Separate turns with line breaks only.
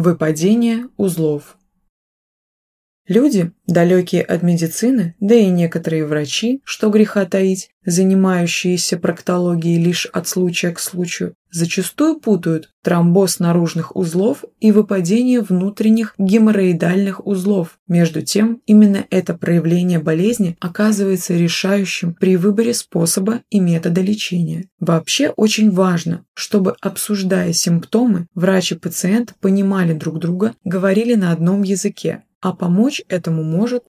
Выпадение узлов. Люди, далекие от медицины, да и некоторые врачи, что греха таить, занимающиеся проктологией лишь от случая к случаю, зачастую путают тромбоз наружных узлов и выпадение внутренних геморроидальных узлов. Между тем, именно это проявление болезни оказывается решающим при выборе способа и метода лечения. Вообще очень важно, чтобы, обсуждая симптомы, врач и пациент понимали друг друга, говорили на одном языке, а помочь этому может